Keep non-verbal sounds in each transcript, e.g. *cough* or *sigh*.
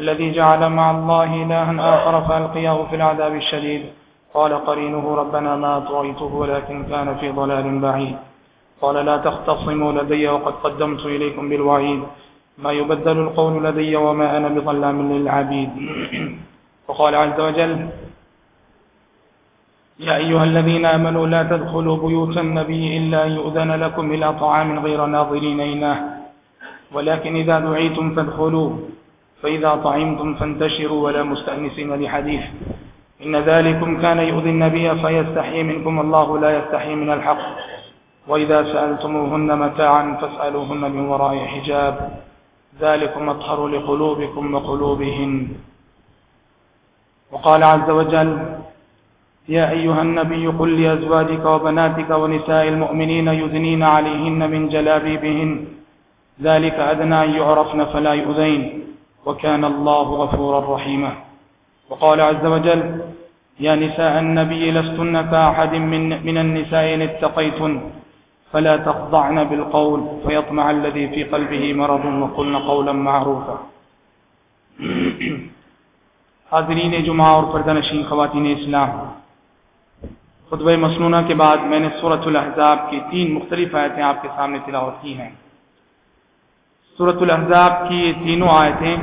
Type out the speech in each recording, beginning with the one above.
الذي جعل مع الله إلها آخر فألقياه في العذاب الشديد. قال قرينه ربنا ما طغيته ولكن كان في ضلال بعيد. قال لا تختصموا لدي وقد قدمت إليكم بالوعيد. ما يبدل القول لدي وما أنا بظلام للعبيد. *clears throat* وقال عز وجل يا أيها الذين آمنوا لا تدخلوا بيوت النبي إلا يؤذن لكم إلى طعام غير ناظرين إناه ولكن إذا دعيتم فادخلوا فإذا طعمتم فانتشروا ولا مستأنسين لحديث إن ذلكم كان يؤذي النبي فيستحيي منكم الله لا يستحيي من الحق وإذا سألتموهن متاعا فاسألوهن من وراء حجاب ذلكم أطهر لقلوبكم وقلوبهن وقال عز وجل يا أيها النبي قل لأزواجك وبناتك ونساء المؤمنين يذنين عليهن من جلابيبهن ذلك أدنى أن يعرفن فلا يؤذين وكان الله غفورا رحيما. وقال عز وجل يا نساء النبي لستن كأحد من, من النساء إن اتقيتن فلا تخضعن بالقول فيطمع الذي في قلبه مرض وقلن قولا معروفا. حاضرین جمعہ اور پردہ نشین خواتین اسلام خطبہ مسنونہ کے بعد میں نے صورت الاحزاب کی تین مختلف آیتیں آپ کے سامنے تلاوت کی ہیں۔ صورت الاحزاب کی یہ تینوں آیتیں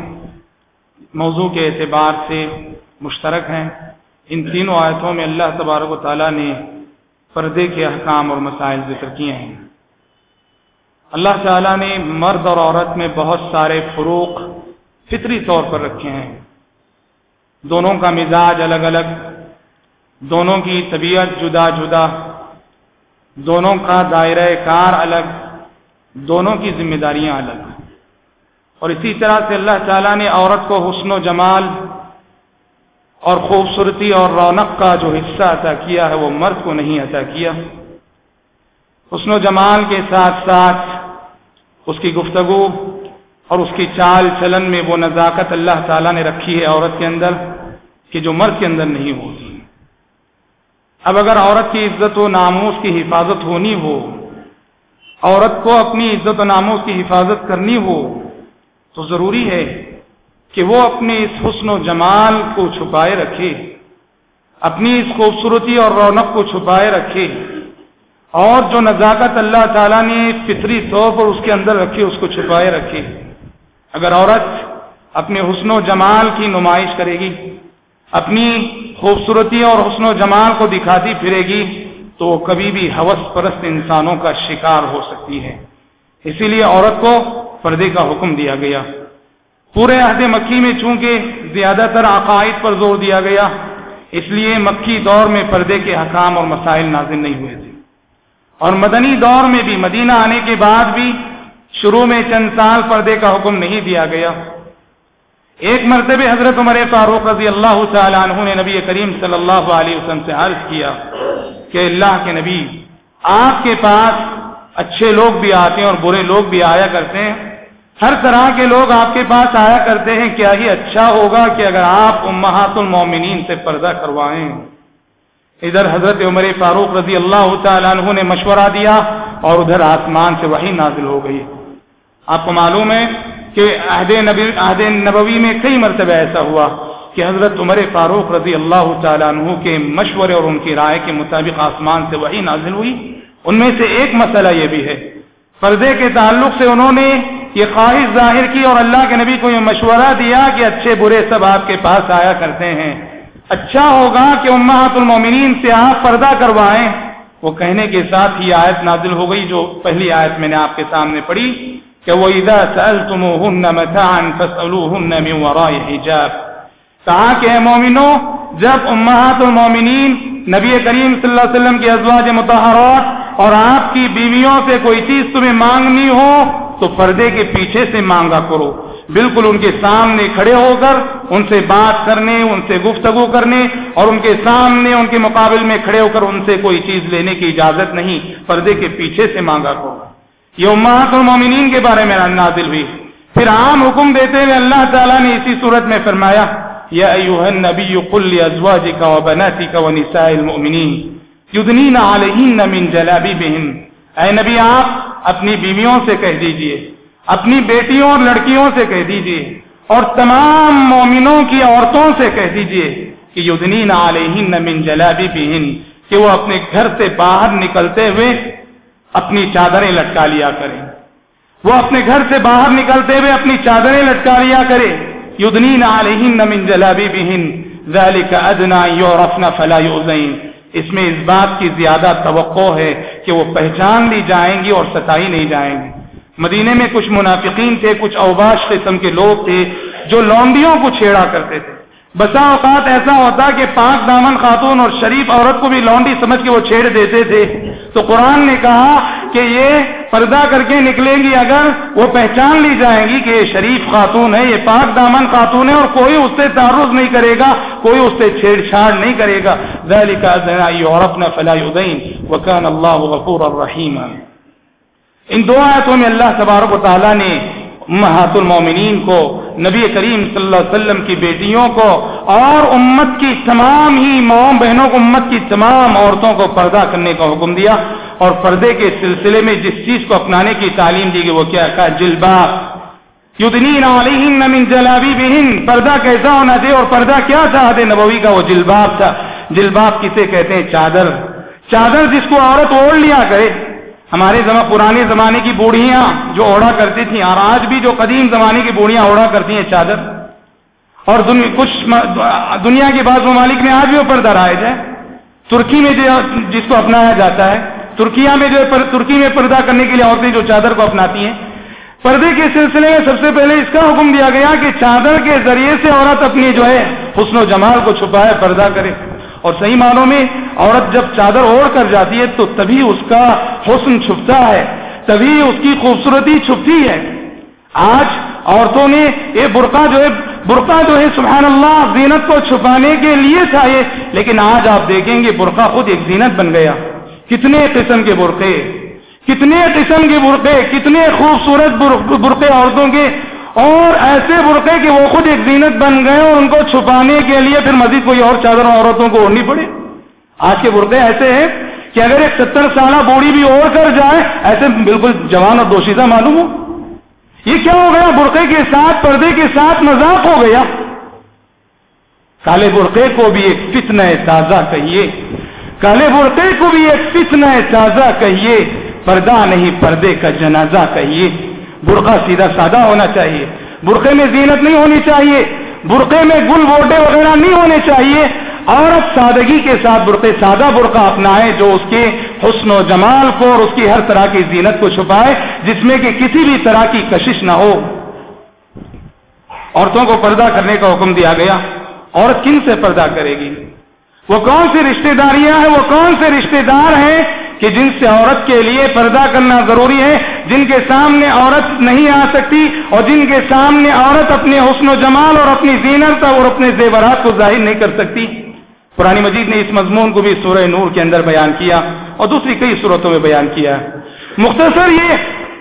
موضوع کے اعتبار سے مشترک ہیں۔ ان تینوں آیتوں میں اللہ تبارک و تعالیٰ نے پردے کے احکام اور مسائل ذکر کیے ہیں۔ اللہ تعالیٰ نے مرد اور عورت میں بہت سارے فروق فطری طور پر رکھے ہیں۔ دونوں کا مزاج الگ الگ، دونوں کی طبیعت جدا جدا، دونوں کا دائرہ کار الگ، دونوں کی ذمہ داریاں الگ۔ اور اسی طرح سے اللہ تعالیٰ نے عورت کو حسن و جمال اور خوبصورتی اور رونق کا جو حصہ عطا کیا ہے، وہ مرد کو نہیں عطا کیا۔ حسن و جمال کے ساتھ ساتھ اس کی گفتگو اور اس کی چال چلن میں وہ نزاکت اللہ تعالیٰ نے رکھی ہے عورت کے اندر کہ جو مرد کے اندر نہیں ہوتی۔ اب اگر عورت کی عزت و ناموس کی حفاظت ہونی ہو، عورت کو اپنی عزت و ناموس کی حفاظت کرنی ہو تو ضروری ہے کہ وہ اپنے اس حسن و جمال کو چھپائے رکھے، اپنی اس خوبصورتی اور رونق کو چھپائے رکھے۔ اور جو نزاکت اللہ تعالیٰ نے فطری طور پر اس کے اندر رکھی، اس کو چھپائے رکھے۔ اگر عورت اپنے حسن و جمال کی نمائش کرے گی، اپنی خوبصورتی اور حسن و جمال کو دکھاتی پھرے گی، تو وہ کبھی بھی حوث پرست انسانوں کا شکار ہو سکتی ہے۔ اسی لیے عورت کو پردے کا حکم دیا گیا۔ پورے عہد مکی میں چونکہ زیادہ تر عقائد پر زور دیا گیا، اس لیے مکی دور میں پردے کے حکام اور مسائل نازل نہیں ہوئے تھے۔ اور مدنی دور میں بھی، مدینہ آنے کے بعد بھی شروع میں چند سال پردے کا حکم نہیں دیا گیا۔ ایک مرتبہ حضرت عمر فاروق رضی اللہ تعالیٰ عنہ نے نبی کریم صلی اللہ علیہ وسلم سے عرض کیا کہ اللہ کے نبی، آپ کے پاس اچھے لوگ بھی آتے ہیں اور برے لوگ بھی آیا کرتے ہیں۔ ہر طرح کے لوگ آپ کے پاس آیا کرتے ہیں، کیا ہی اچھا ہوگا کہ اگر آپ امہات المومنین سے پردہ کروائیں۔ ادھر حضرت عمر فاروق رضی اللہ تعالیٰ عنہ نے مشورہ دیا اور ادھر آسمان سے وہی نازل ہو گئی۔ آپ کو معلوم ہے کہ عہد نبی، عہد نبوی میں کئی مرتبہ ایسا ہوا کہ حضرت عمر فاروق رضی اللہ تعالیٰ عنہ کے مشورے اور ان کی رائے کے مطابق آسمان سے وہی نازل ہوئی۔ ان میں سے ایک مسئلہ یہ بھی ہے۔ پردے کے تعلق سے انہوں نے یہ خواہش ظاہر کی اور اللہ کے نبی کو یہ مشورہ دیا کہ اچھے برے سب آپ کے پاس آیا کرتے ہیں۔ اچھا ہوگا کہ امہات المومنین سے آپ پردہ کروائیں۔ وہ کہنے کے ساتھ ہی آیت نازل ہو گئی جو پہلی آیت میں نے آپ کے سامنے پڑھی کہ وہ ادا سل تم متان حجاب۔ کہا کہ مومنو، جب امہات المومنین نبی کریم صلی اللہ علیہ وسلم کی ازواج متحرات اور آپ کی بیویوں سے کوئی چیز تمہیں مانگنی ہو تو پردے کے پیچھے سے مانگا کرو۔ بالکل ان کے سامنے کھڑے ہو کر ان سے بات کرنے، ان سے گفتگو کرنے اور ان کے سامنے، ان کے مقابل میں کھڑے ہو کر ان سے کوئی چیز لینے کی اجازت نہیں، پردے کے پیچھے سے مانگا کرو۔ یہ امہات المومنین کے بارے میں نازل ہوئی۔ پھر عام حکم دیتے ہوئے اللہ تعالیٰ نے اسی صورت میں فرمایا، یا ایوہ النبی قل لازواجک و بناتک و نساء المؤمنین یدنین علیہن من جلابیبہن۔ اے نبی، آپ اپنی بیویوں سے کہہ دیجیے، اپنی بیٹیوں اور لڑکیوں سے کہہ دیجیے، اور تمام مومنوں کی عورتوں سے کہہ دیجیے کہ یدنین علیہن من جلابیبہن، کہ وہ اپنے گھر سے باہر نکلتے ہوئے اپنی چادریں لٹکا لیا کرے وہ اپنے گھر سے باہر نکلتے ہوئے اپنی چادریں لٹکا لیا کرے۔ یدنین علیہن من جلابیبہن، ذالک ادنا یعرفن فلا یؤذین۔ اس میں اس بات کی زیادہ توقع ہے کہ وہ پہچان لی جائیں گی اور ستائی نہیں جائیں گی۔ مدینے میں کچھ منافقین تھے، کچھ اوباش قسم کے لوگ تھے جو لومبیوں کو چھیڑا کرتے تھے۔ بسا اوقات ایسا ہوتا کہ پاک دامن خاتون اور شریف عورت کو بھی لونڈی سمجھ کے وہ چھیڑ دیتے تھے۔ تو قرآن نے کہا کہ یہ پردہ کر کے نکلیں گی اگر وہ پہچان لی جائیں گی کہ یہ شریف خاتون ہے، یہ پاک دامن خاتون ہے اور کوئی اس سے تعارف نہیں کرے گا، کوئی اس سے چھیڑ چھاڑ نہیں کرے گا۔ عورت نے فلاح الدین وکان اللہ غفور الرحیم ان دو آیتوں میں اللہ تبارک و تعالیٰ نے محات المومنین کو نبی کریم صلی اللہ علیہ وسلم کی بیٹیوں کو اور امت کی تمام ہی ماؤں بہنوں کو، امت کی تمام عورتوں کو پردہ کرنے کا حکم دیا اور پردے کے سلسلے میں جس چیز کو اپنانے کی تعلیم دی گئی، وہ کیا کہا؟ جلباب یدنین علیہن من جلابی بہن پردہ کیسا ہونا چاہیے اور پردہ کیا تھا نبوی کا؟ وہ جلباب تھا۔ جلباب کسے کہتے ہیں؟ چادر۔ چادر جس کو عورت اوڑھ لیا کرے ہمارے پرانے زمانے کی بوڑھیاں جو اوڑھا کرتی تھیں، اور آج بھی جو قدیم زمانے کی بوڑھیاں اوڑھا کرتی ہیں چادر، اور کچھ دنیا کے بعض ممالک میں آج بھی وہ پردہ رائج ہے۔ ترکی میں جو جس کو اپنایا جاتا ہے ترکیا میں جو ترکی میں پردہ کرنے کے لیے عورتیں جو چادر کو اپناتی ہیں، پردے کے سلسلے میں سب سے پہلے اس کا حکم دیا گیا کہ چادر کے ذریعے سے عورت اپنی جو ہے حسن و جمال کو چھپائے، پردہ کرے۔ اور صحیح معنوں میں عورت جب چادر اوڑھ کر جاتی ہے تو تبھی اس کا حسن چھپتا ہے، تبھی اس کی خوبصورتی چھپتی ہے۔ آج عورتوں نے یہ برقع جو ہے، برقع جو ہے سبحان اللہ زینت کو چھپانے کے لیے چاہیے لیکن آج آپ دیکھیں گے برقع خود ایک زینت بن گیا۔ کتنے قسم کے برقعے، کتنے قسم کے برقعے، کتنے خوبصورت برقعے عورتوں کے اور ایسے برقے کہ وہ خود ایک زینت بن گئے اور ان کو چھپانے کے لیے پھر مزید کوئی اور چادر عورتوں کو اوڑھنی پڑے آج کے برقے ایسے ہیں کہ اگر ایک ستر سالہ بوڑھی بھی اوڑھ کر جائے، ایسے بالکل جوان اور دوشیزہ معلوم ہو۔ یہ کیا ہو گیا؟ برقے کے ساتھ، پردے کے ساتھ مذاق ہو گیا۔ کالے برقے کو بھی ایک فتنہ تازہ کہیے۔ کالے برقے کو بھی ایک فتنہ تازہ کہیے۔ پردہ نہیں، پردے کا جنازہ کہیے۔ برقع سیدھا سادہ ہونا چاہیے۔ برقعے میں زینت نہیں ہونی چاہیے۔ برقعے میں گل بوٹے وغیرہ نہیں ہونے چاہیے۔ عورت سادگی کے ساتھ برقع سادہ برقع اپنائے جو اس کے حسن و جمال کو اور اس کی ہر طرح کی زینت کو چھپائے، جس میں کہ کسی بھی طرح کی کشش نہ ہو۔ عورتوں کو پردہ کرنے کا حکم دیا گیا۔ عورت کن سے پردہ کرے گی؟ وہ کون سی رشتہ داریاں ہیں؟ وہ کون سے رشتہ دار ہیں؟ کہ جن سے عورت کے لیے پردہ کرنا ضروری ہے، جن کے سامنے عورت نہیں آ سکتی اور جن کے سامنے عورت اپنے حسن و جمال اور اپنی زینت اور اپنے زیورات کو ظاہر نہیں کر سکتی۔ پرانی مجید نے اس مضمون کو بھی سورہ نور کے اندر بیان کیا اور دوسری کئی صورتوں میں بیان کیا۔ مختصر یہ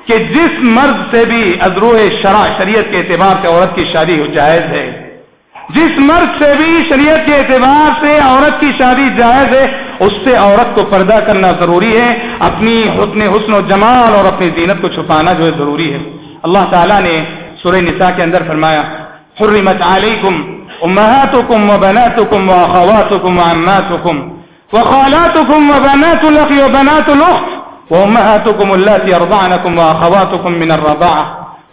کہ جس مرد سے بھی ازرو شرع شریعت کے اعتبار سے عورت کی شادی جائز ہے۔ جس مرد سے بھی شریعت کے اعتبار سے عورت کی شادی جائز ہے اس سے عورت کو پردہ کرنا ضروری ہے، اپنی حسن حسن و جمال اور اپنی زینت کو چھپانا جو ہے ضروری ہے۔ اللہ تعالیٰ نے سورہ نساء کے اندر فرمایا، حرمت علیکم امہاتکم و بناتکم و اخواتکم و عماتکم و خالاتکم و بنات الاخ و بنات الاخت و امہاتکم اللاتی ارضعنکم و اخواتکم من الرضاعة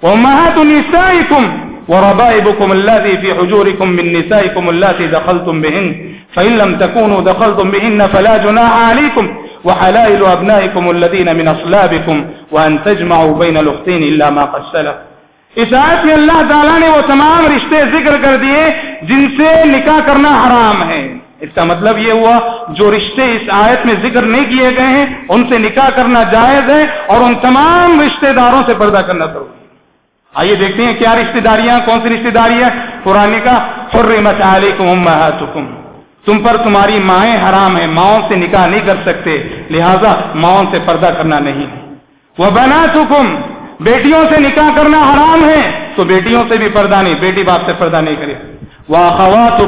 و امہات نسائکم وربائبكم الذي في حجوركم من نسائكم التي دخلتم بهن فإن لم تكونوا دخلتم بهن فلا جناح عليكم وحلائل أبنائكم الذين من أصلابكم وأن تجمعوا بين الأختين إلا ما قد سلف۔ اس آیت میں اللہ تعالیٰ نے وہ تمام رشتے ذکر کر دیے جن سے نکاح کرنا حرام ہے۔ اس کا مطلب یہ ہوا، جو رشتے اس آیت میں ذکر نہیں کیے گئے ہیں، ان سے نکاح کرنا جائز ہے اور ان تمام رشتے داروں سے پردہ کرنا ضروری آئیے دیکھتے ہیں کیا رشتے داریاں، کون سی رشتے داریاں پرانے کا حرمت علیکم امہاتکم تم پر تمہاری مائیں حرام ہیں، ماؤں سے نکاح نہیں کر سکتے، لہذا ماؤں سے پردہ کرنا نہیں۔ وہ بنا سکم بیٹیوں سے نکاح کرنا حرام ہے، تو بیٹیوں سے بھی پردہ نہیں، بیٹی باپ سے پردہ نہیں کرے۔ وہ اخوات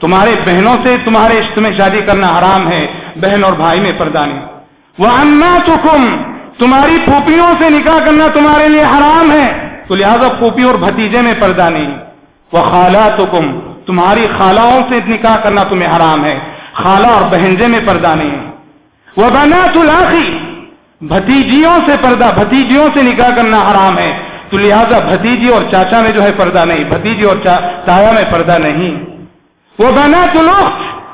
تمہارے بہنوں سے تمہارے عشق میں شادی کرنا حرام ہے، بہن اور بھائی میں پردہ نہیں۔ وہ انا تمہاری پھوپھیوں سے نکاح کرنا تمہارے لیے حرام ہے، تو لہذا پھوپھی اور بھتیجے میں پردہ نہیں۔ وہ خالہ تمہاری خالاؤں سے نکاح کرنا تمہیں حرام ہے۔ خالہ اور بہنجے میں پردہ نہیں۔ وہ بنا تلاخی بھتیجیوں سے پردہ، بھتیجیوں سے نکاح کرنا حرام ہے۔ تو لہذا بھتیجی اور چاچا میں جو ہے پردہ نہیں، بھتیجی اور تایا میں پردہ نہیں۔ وہ بنا تلو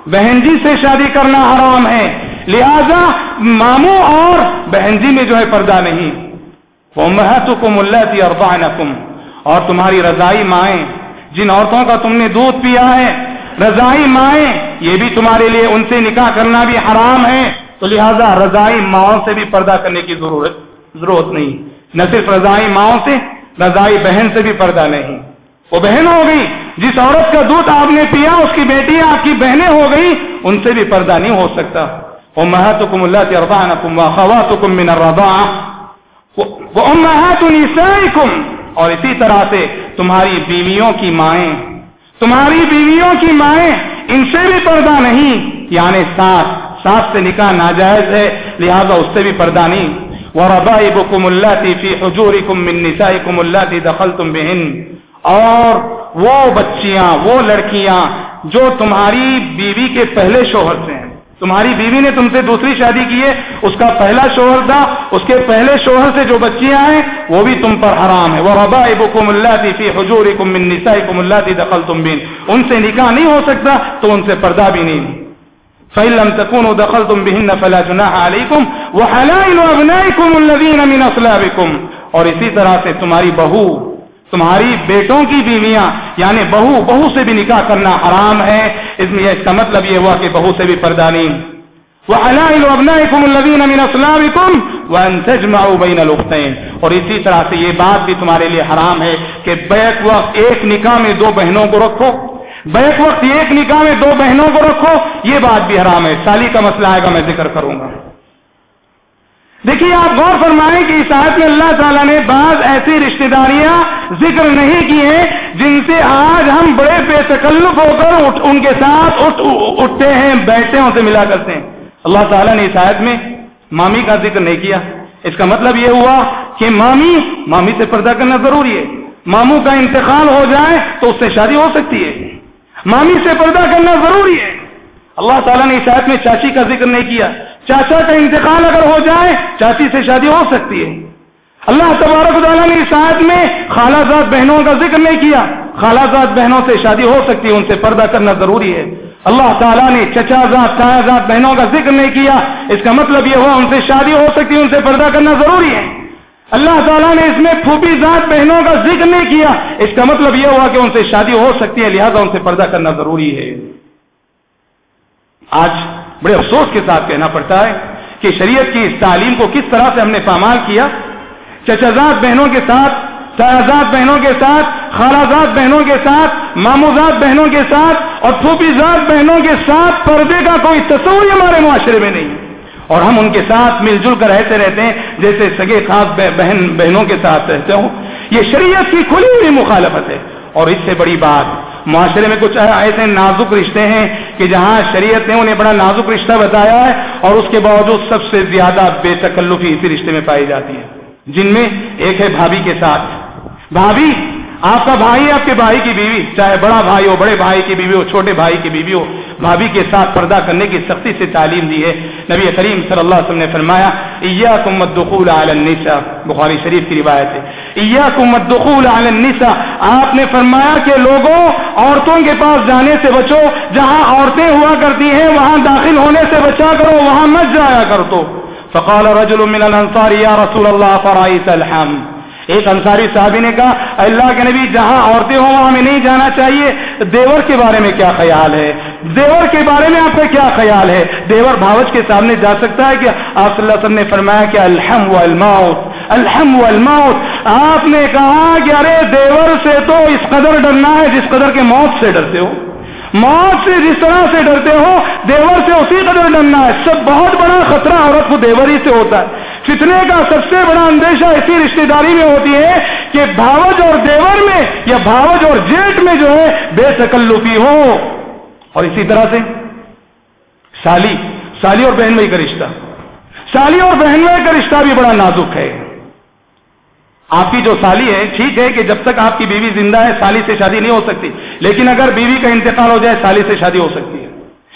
بہن جی سے شادی کرنا حرام ہے۔ لہذا ماموں اور بہن جی میں جو ہے پردہ نہیں۔ وہ محتو کو ملتی اور اور تمہاری رضائی مائیں جن عورتوں کا تم نے دودھ پیا ہے، رضائی مائیں، یہ بھی تمہارے لیے ان سے نکاح کرنا بھی حرام ہے۔ تو لہذا رضائی ماؤں سے بھی پردہ کرنے کی ضرورت ضرورت نہیں۔ نہ صرف رضائی ماؤں سے، رضائی بہن سے بھی پردہ نہیں۔ وہ بہن ہو گئی، جس عورت کا دودھ آپ نے پیا، اس کی بیٹی، آپ کی بہنیں ہو گئی، ان سے بھی پردہ نہیں ہو سکتا۔ وہ محتم اللہ کے اربان کم خوا کم من وہ امہات نسائکم اور اسی طرح سے تمہاری بیویوں کی مائیں۔ تمہاری بیویوں کی مائیں ان سے بھی پردہ نہیں یعنی ساس۔ ساس سے نکاح ناجائز ہے، لہذا اس سے بھی پردہ نہیں۔ وَرَبَائِبُكُمُ اللَّاتِ فِي حُجُورِكُم مِّن نِّسَائِكُمُ اللَّاتِ دَخَلْتُم بِهِنَّ۔ اور وہ بچیاں، وہ لڑکیاں جو تمہاری بیوی کے پہلے شوہر سے ہیں تمہاری بیوی نے تم سے دوسری شادی کی ہے، اس کا پہلا شوہر تھا، اس کے پہلے شوہر سے جو بچیاں ہیں وہ بھی تم پر حرام ہے۔ وہ ربا ابکم اللہ فی حجور کم کم اللہ دخل تم بین ان سے نکاح نہیں ہو سکتا تو ان سے پردہ بھی نہیں۔ فعلم تکون و دخل تم بہن فلا جناح علیکم وہ ابنائکم الذین من اصلابکم اور اسی طرح سے تمہاری بہو تمہاری بیٹوں کی بیویاں یعنی بہو بہو سے بھی نکاح کرنا حرام ہے۔ اس میں اس کا مطلب یہ ہوا کہ بہو سے بھی پردہ نہیں۔ اور اسی طرح سے یہ بات بھی تمہارے لیے حرام ہے کہ بیک وقت ایک نکاح میں دو بہنوں کو رکھو۔ بیک وقت ایک نکاح میں دو بہنوں کو رکھو، یہ بات بھی حرام ہے۔ سالی کا مسئلہ آئے گا، میں ذکر کروں گا۔ دیکھیے، آپ غور فرمائیں کہ اس آیت میں اللہ تعالیٰ نے بعض ایسی رشتہ داریاں ذکر نہیں کی ہیں جن سے آج ہم بڑے بے تکلف ہو کر ان کے ساتھ اٹھ، اٹھتے ہیں، بیٹھتے ہیں اسے ملا کرتے ہیں۔ اللہ تعالیٰ نے اس آیت میں مامی کا ذکر نہیں کیا۔ اس کا مطلب یہ ہوا کہ مامی مامی سے پردہ کرنا ضروری ہے۔ ماموں کا انتقال ہو جائے تو اس سے شادی ہو سکتی ہے۔ مامی سے پردہ کرنا ضروری ہے۔ اللہ تعالیٰ نے اس آیت میں چاچی کا ذکر نہیں کیا۔ چاچا کا انتقال اگر ہو جائے، چاچی سے شادی ہو سکتی ہے۔ اللہ تبارک تعالیٰ نے اس آیت میں خالہ زاد بہنوں کا ذکر نہیں کیا۔ خالہ زاد بہنوں سے شادی ہو سکتی ہے، ان سے پردہ کرنا ضروری ہے۔ اللہ تعالیٰ نے چچا زاد، تایا زاد بہنوں کا ذکر نہیں کیا۔ اس کا مطلب یہ ہوا، ان سے شادی ہو سکتی ہے، ان سے پردہ کرنا ضروری ہے۔ اللہ تعالیٰ نے اس میں پھوپھی ذات بہنوں کا ذکر نہیں کیا۔ اس کا مطلب یہ ہوا کہ ان سے شادی ہو سکتی ہے، لہذا ان سے پردہ کرنا ضروری ہے۔ آج بڑے افسوس کے ساتھ کہنا پڑتا ہے کہ شریعت کی اس تعلیم کو کس طرح سے ہم نے پامال کیا؟ چچازاد بہنوں کے ساتھ سیازاد بہنوں کے ساتھ، خالازاد بہنوں کے ساتھ، ماموزاد بہنوں کے ساتھ اور پھوپھی زاد بہنوں کے ساتھ پردے کا کوئی تصور ہمارے معاشرے میں نہیں۔ اور ہم ان کے ساتھ مل جل کر ایسے رہتے ہیں، جیسے سگے خاص بہن، بہنوں کے ساتھ رہتے ہوں۔ یہ شریعت کی کھلی ہوئی مخالفت ہے۔ اور اس سے بڑی بات معاشرے میں کچھ ایسے نازک رشتے ہیں کہ جہاں شریعت نے انہیں بڑا نازک رشتہ بتایا ہے اور اس کے باوجود سب سے زیادہ بے تکلفی اسی رشتے میں پائی جاتی ہے۔ جن میں ایک ہے بھابھی کے ساتھ۔ بھابھی آپ کا بھائی آپ کے بھائی کی بیوی، چاہے بڑا بھائی ہو، بڑے بھائی کی بیوی ہو، چھوٹے بھائی کی بیوی ہو، بھابھی کے ساتھ پردہ کرنے کی سختی سے تعلیم دی ہے۔ نبی کریم صلی اللہ علیہ وسلم نے فرمایا ایا النساء بخاری شریف کی روایت ہے۔ ایا النساء آپ نے فرمایا کہ لوگوں، عورتوں کے پاس جانے سے بچو، جہاں عورتیں ہوا کرتی ہیں، وہاں داخل ہونے سے بچا کرو، وہاں مت جایا کر تو۔ فقال رجل من الانصار، یا رسول اللہ فرائیت الحمد؟ ایک انصاری صحابی نے کہا، اللہ کے نبی جہاں عورتیں ہوں وہاں ہمیں نہیں جانا چاہیے۔ دیور کے بارے میں کیا خیال ہے؟ دیور کے بارے میں آپ کا کیا خیال ہے؟ دیور بھاوج کے سامنے جا سکتا ہے کہ آپ صلی اللہ علیہ وسلم نے فرمایا کہ الحم و الماؤت الحم و الماؤت آپ نے کہا کہ ارے دیور سے تو اس قدر ڈرنا ہے جس قدر کے موت سے ڈرتے ہو۔ موت سے جس طرح سے ڈرتے ہو، دیور سے اسی قدر ڈرنا ہے۔ سب بہت بڑا خطرہ عورت کو دیور ہی سے ہوتا ہے۔ فتنے کا سب سے بڑا اندیشہ اسی رشتے داری میں ہوتی ہے کہ بھاوج اور دیور میں یا بھاوج اور جیٹ میں جو ہے بے تکلفی ہو۔ اور اسی طرح سے سالی سالی اور بہن بھائی کا رشتہ۔ سالی اور بہن بھائی کا رشتہ بھی بڑا نازک ہے۔ آپ کی جو سالی ہے، ٹھیک ہے کہ جب تک آپ کی بیوی زندہ ہے، سالی سے شادی نہیں ہو سکتی۔ لیکن اگر بیوی کا انتقال ہو جائے، سالی سے شادی ہو سکتی ہے۔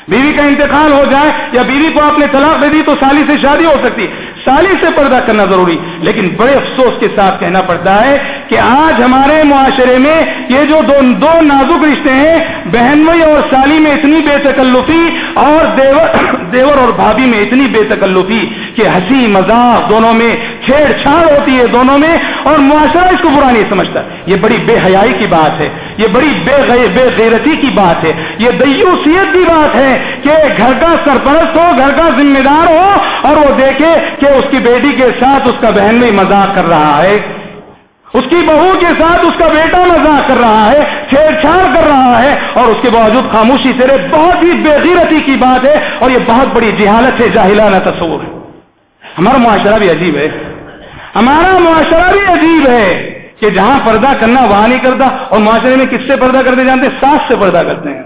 بیوی کا انتقال ہو جائے یا بیوی کو آپ نے طلاق دے دی تو سالی سے شادی ہو سکتی۔ سالی سے پردہ کرنا ضروری، لیکن بڑے افسوس کے ساتھ کہنا پڑتا ہے کہ آج ہمارے معاشرے میں یہ جو دو دو نازک رشتے ہیں، بہنوئی اور سالی میں اتنی بے تکلفی اور دیور *coughs* دیور اور بھابھی میں اتنی بے تکلفی کہ ہنسی، مذاق دونوں میں چھیڑ چھاڑ ہوتی ہے دونوں میں اور معاشرہ اس کو برا نہیں سمجھتا۔ یہ بڑی بے حیائی کی بات ہے، یہ بڑی بے بے غیرتی کی بات ہے۔ یہ دیوسیت کی بات ہے کہ گھر کا سرپرست ہو، گھر کا ذمہ دار ہو اور وہ دیکھے کہ اس کی بیٹی کے ساتھ اس کا بہن بھی مذاق کر رہا ہے۔ اس کی بہو کے ساتھ اس کا بیٹا مذاق کر رہا ہے، چھیڑ چھاڑ کر رہا ہے اور اس کے باوجود خاموشی سے رہے۔ بہت ہی بے غیرتی کی بات ہے اور یہ بہت بڑی جہالت ہے، جاہلانہ تصور۔ ہے ہمارا معاشرہ بھی عجیب ہے۔ ہمارا معاشرہ بھی عجیب ہے کہ جہاں پردہ کرنا وہاں نہیں کرتا اور معاشرے میں کس سے پردہ کرتے جانتے ساس سے پردہ کرتے ہیں۔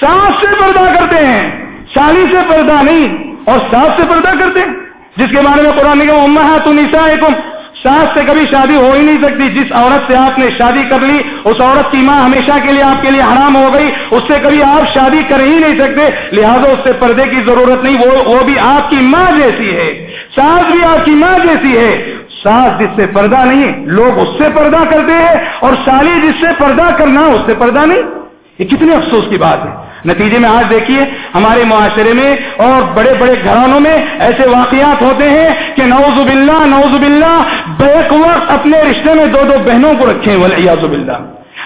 ساس سے پردہ کرتے ہیں شالی سے پردہ نہیں اور ساس سے پردہ کرتے ہیں۔ جس کے بارے میں قرآن کے اما تو نسا ساس سے کبھی شادی ہو ہی نہیں سکتی۔ جس عورت سے آپ نے شادی کر لی، اس عورت کی ماں ہمیشہ کے لیے آپ کے لیے حرام ہو گئی، اس سے کبھی آپ شادی کر ہی نہیں سکتے۔ لہذا اس سے پردے کی ضرورت نہیں، وہ وہ بھی آپ کی ماں جیسی ہے۔ ساس بھی آپ کی ماں جیسی ہے۔ ساس جس سے پردہ نہیں، لوگ اس سے پردہ کرتے ہیں اور سالی جس سے پردہ کرنا، اس سے پردہ نہیں۔ یہ کتنے افسوس کی بات ہے۔ نتیجے میں آج دیکھیے، ہمارے معاشرے میں اور بڑے بڑے گھرانوں میں ایسے واقعات ہوتے ہیں کہ نوز باللہ نوز باللہ، بیک وقت اپنے رشتے میں دو دو بہنوں کو رکھے ہوئے باللہ۔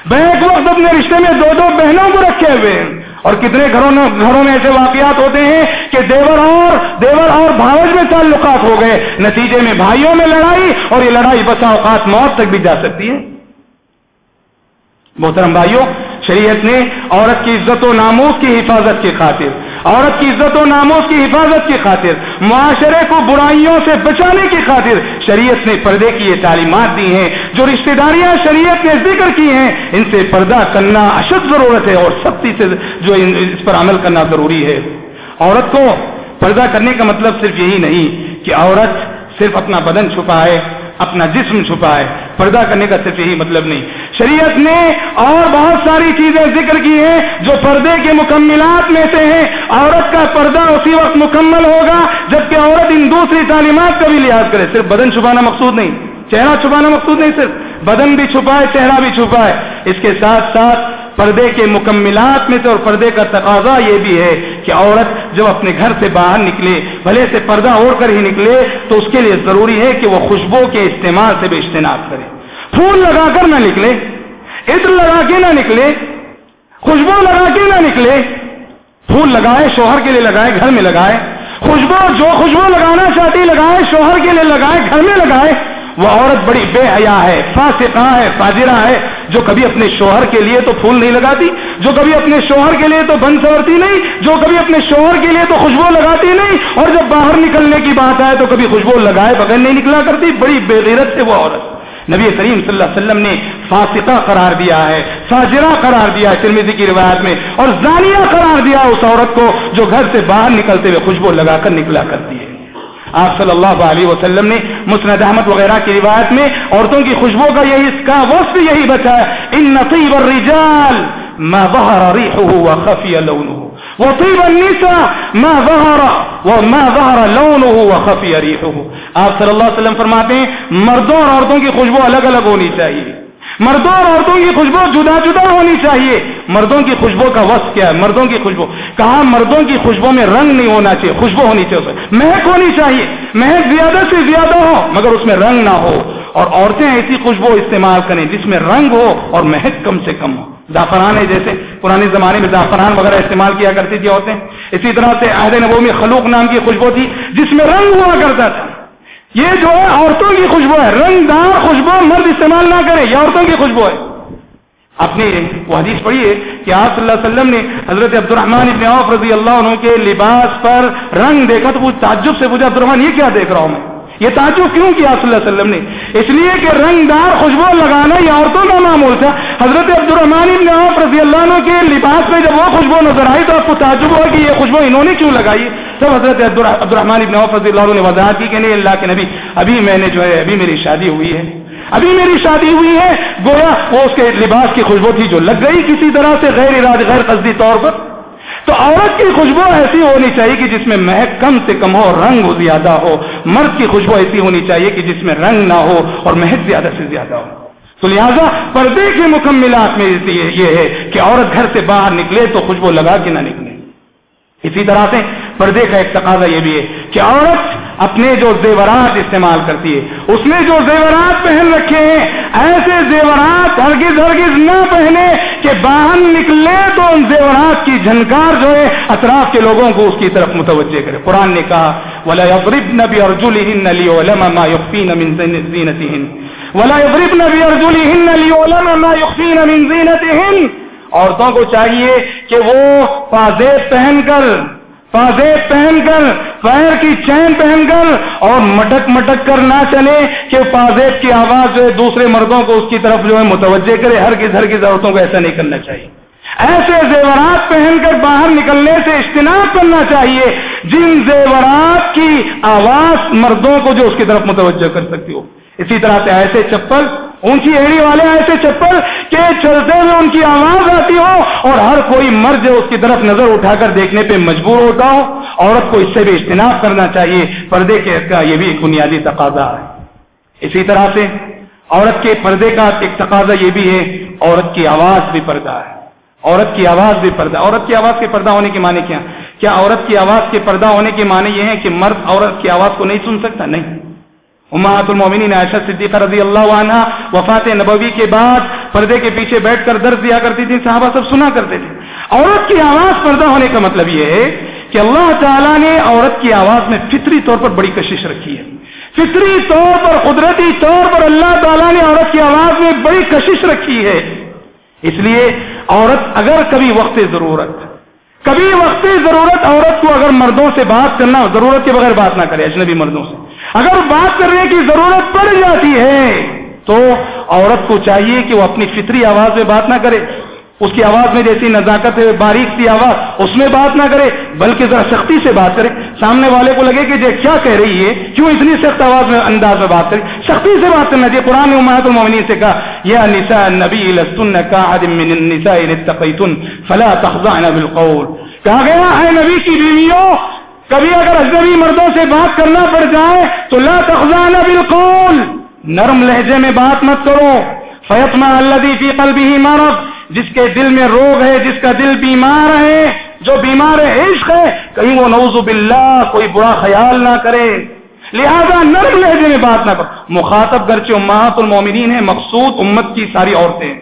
بیک وقت اپنے رشتے میں دو دو بہنوں کو رکھے ہوئے۔ ہیں اور کتنے گھروں میں گھروں میں ایسے واقعات ہوتے ہیں کہ دیور اور دیور اور بھائی میں تعلقات ہو گئے۔ نتیجے میں بھائیوں میں لڑائی اور یہ لڑائی بسا اوقات موت تک بھی جا سکتی ہے۔ محترم بھائیوں شریعت نے عورت کی عزت و ناموس کی حفاظت کی خاطر، عورت کی عزت و ناموس کی حفاظت کی خاطر، معاشرے کو برائیوں سے بچانے کی خاطر شریعت نے پردے کی یہ تعلیمات دی ہیں، جو رشتہ داریاں شریعت نے ذکر کی ہیں، ان سے پردہ کرنا اشد ضرورت ہے اور سختی سے جو اس پر عمل کرنا ضروری ہے۔ عورت کو پردہ کرنے کا مطلب صرف یہی نہیں کہ عورت صرف اپنا بدن چھپائے اپنا جسم چھپا ہے پردہ کرنے کا صرف یہی مطلب نہیں۔ شریعت نے اور بہت ساری چیزیں ذکر کی ہیں جو پردے کے مکملات میں سے ہیں۔ عورت کا پردہ اسی وقت مکمل ہوگا جبکہ عورت ان دوسری تعلیمات کا بھی لحاظ کرے۔ صرف بدن چھپانا مقصود نہیں، چہرہ چھپانا مقصود نہیں صرف۔ بدن بھی چھپائے، چہرہ بھی چھپائے۔ اس کے ساتھ ساتھ پردے کے مکملات میں سے اور پردے کا تقاضا یہ بھی ہے کہ عورت جب اپنے گھر سے باہر نکلے، بھلے سے پردہ اوڑھ کر ہی نکلے، تو اس کے لیے ضروری ہے کہ وہ خوشبو کے استعمال سے بھی اجتناب کرے۔ پھول لگا کر نہ نکلے، عطر لگا کے نہ نکلے، خوشبو لگا کے نہ نکلے، پھول لگائے، شوہر کے لیے لگائے، گھر میں لگائے، خوشبو جو خوشبو لگانا چاہتی لگائے، شوہر کے لیے لگائے، گھر میں لگائے وہ عورت بڑی بے حیا ہے فاسقہ ہے، فاجرہ ہے، جو کبھی اپنے شوہر کے لیے تو پھول نہیں لگاتی، جو کبھی اپنے شوہر کے لیے تو بن سورتی نہیں، جو کبھی اپنے شوہر کے لیے تو خوشبو لگاتی نہیں، اور جب باہر نکلنے کی بات آئے تو کبھی خوشبو لگائے بغیر نہیں نکلا کرتی۔ بڑی بے غیرت سے وہ عورت۔ نبی کریم صلی اللہ علیہ وسلم نے فاسقہ قرار دیا ہے، فاجرہ قرار دیا ہے ترمیزی کی روایت میں، اور زانیہ قرار دیا اس عورت کو جو گھر سے باہر نکلتے ہوئے خوشبو لگا کر نکلا کرتی ہے۔ آپ صلی اللہ علیہ وسلم نے مسند احمد وغیرہ کی روایت میں عورتوں کی خوشبو کا یہی اس کا وصف یہی بچا ہے، ان نصیب الرجال ما ظهر ريحه وخفي لونه وطيب النساء ما ظهر وما ظهر لونه وخفي ريحه آپ صلی اللہ علیہ وسلم فرماتے ہیں، مردوں اور عورتوں کی خوشبو الگ الگ ہونی چاہیے۔ مردوں اور عورتوں کی خوشبو جدا جدا ہونی چاہیے۔ مردوں کی خوشبو کا وقت کیا ہے؟ مردوں کی خوشبو۔ کہا مردوں کی خوشبو میں رنگ نہیں ہونا چاہیے، خوشبو ہونی چاہیے مہک ہونی چاہیے۔ مہک زیادہ سے زیادہ ہو، مگر اس میں رنگ نہ ہو۔ اور عورتیں ایسی خوشبو استعمال کریں جس میں رنگ ہو اور مہک کم سے کم ہو۔ زعفران ہے جیسے، پرانے زمانے میں زعفران وغیرہ استعمال کیا کرتی تھی عورتیں۔ اسی طرح سے عہد نبو میں خلوق نام کی خوشبو تھی جس میں رنگ ہوا کرتا تھا۔ یہ جو ہے عورتوں کی خوشبو ہے۔ رنگ دار خوشبو مرد استعمال نہ کرے، یہ عورتوں کی خوشبو ہے۔ اپنی وہ حدیث پڑھیے کہ آپ صلی اللہ علیہ وسلم نے حضرت عبد الرحمان ابن عوف رضی اللہ عنہ کے لباس پر رنگ دیکھا تو وہ تعجب سے پوچھا عبد الرحمان یہ کیا دیکھ رہا ہوں میں؟ یہ تعجب کیوں کیا صلی اللہ علیہ وسلم نے؟ اس لیے کہ رنگ دار خوشبو لگانا یہ عورتوں کا معمول تھا۔ حضرت عبد الرحمان ابن عوف رضی اللہ عنہ کے لباس میں جب وہ خوشبو نظر آئی تو آپ کو تعجب ہوا کہ یہ خوشبو انہوں نے کیوں لگائی؟ تب حضرت عبد الرحمان ابن عوف رضی اللہ عنہ نے وضاحت کی کہ نہیں، اللہ کے نبی، ابھی میں نے جو ہے، ابھی میری شادی ہوئی ہے۔ ابھی میری شادی ہوئی ہے۔ گویا وہ اس کے لباس کی خوشبو تھی جو لگ گئی کسی طرح سے غیر اراد غیر قصدی طور پر۔ تو عورت کی خوشبو ایسی ہونی چاہیے کہ جس میں مہک کم سے کم ہو اور رنگ زیادہ ہو۔ مرد کی خوشبو ایسی ہونی چاہیے کہ جس میں رنگ نہ ہو اور مہک زیادہ سے زیادہ ہو۔ تو لہذا پردے کے مکملات میں یہ ہے کہ عورت گھر سے باہر نکلے تو خوشبو لگا کے نہ نکلے۔ اسی طرح سے پردے کا ایک تقاضا یہ بھی ہے کہ عورت اپنے جو زیورات استعمال کرتی ہے، اس نے جو زیورات پہن رکھے ہیں، ایسے زیورات ہرگز ہرگز نہ پہنے کہ باہر نکلے تو ان زیورات کی جھنکار جو ہے، اطراف کے لوگوں کو اس کی طرف متوجہ کرے۔ قرآن نے کہا، ولا يضرب نبی ارجول ليعلم ما يخفين من زينتهن ولا يضرب نبی ارجول ليعلم ما يخفين من زينتهن عورتوں کو چاہیے کہ وہ پازیب پہن کر پازیب پہن کر پیر کی چین پہن کر اور مٹک مٹک کر نہ چلے کہ پازیب کی آواز جو ہے دوسرے مردوں کو اس کی طرف جو ہے متوجہ کرے، ہر کس ہر کس عورتوں کو ایسا نہیں کرنا چاہیے۔ ایسے زیورات پہن کر باہر نکلنے سے اجتناب کرنا چاہیے، جن زیورات کی آواز مردوں کو جو اس کی طرف متوجہ کر سکتی ہو۔ اسی طرح سے ایسے چپل، اونچی ایڑی والے ایسے چپل کہ چلتے ہوئے ان کی آواز آتی ہو اور ہر کوئی مرد اس کی طرف نظر اٹھا کر دیکھنے پہ مجبور ہوتا ہو، عورت کو اس سے بھی اجتناب کرنا چاہیے۔ پردے کے کا یہ بھی ایک بنیادی تقاضا ہے۔ اسی طرح سے عورت کے پردے کا ایک تقاضا یہ بھی ہے، عورت کی آواز بھی پردہ ہے۔ عورت کی آواز بھی پردہ۔ عورت کی آواز کے پردہ ہونے کے معنی کیا؟ کیا عورت کی آواز کے پردہ ہونے کے معنی یہ ہے کہ مرد عورت کی آواز کو نہیں سن سکتا؟ نہیں۔ امہات المومنین عائشہ صدیقہ رضی اللہ عنہ وفات نبوی کے بعد پردے کے پیچھے بیٹھ کر درد دیا کرتی تھی صحابہ سب سنا کرتے تھے۔ عورت کی آواز پردہ ہونے کا مطلب یہ ہے کہ اللہ تعالیٰ نے عورت کی آواز میں فطری طور پر بڑی کشش رکھی ہے۔ فطری طور پر، قدرتی طور پر اللہ تعالیٰ نے عورت کی آواز میں بڑی کشش رکھی ہے۔ اس لیے عورت اگر کبھی وقت ضرورت، کبھی وقت ضرورت عورت کو اگر مردوں سے بات کرنا ضرورت کے بغیر بات نہ کرے، اجنبی مردوں سے۔ اگر بات کرنے کی ضرورت پڑ جاتی ہے، تو عورت کو چاہیے کہ وہ اپنی فطری آواز میں بات نہ کرے، اس کی آواز میں جیسی نزاکت ہے، باریک سی آواز، اس میں بات نہ کرے، بلکہ ذرا سختی سے بات کرے۔ سامنے والے کو لگے کہ یہ کیا کہہ رہی ہے؟ کیوں اتنی سخت آواز میں انداز میں بات کرے؟ سختی سے بات کرنا چاہیے۔ قرآن امایت المنی سے کہا، یا نساء نبی لستن کا من النساء فلا تخضعن بالقول۔ کہا گیا ہے نبی کی بیویوں کبھی اگر اجنبی مردوں سے بات کرنا پڑ جائے تو لا تخزان بالقول۔ نرم لہجے میں بات مت کرو۔ فیتما اللہ فی قلبی ہی مرض۔ جس کے دل میں روگ ہے، جس کا دل بیمار ہے، جو بیمار ہے عشق ہے، کہیں وہ نوز باللہ، کوئی برا خیال نہ کرے۔ لہذا نرم لہجے میں بات نہ کرو۔ مخاطب گرچہ امہات المومنین ہے مقصود امت کی ساری عورتیں۔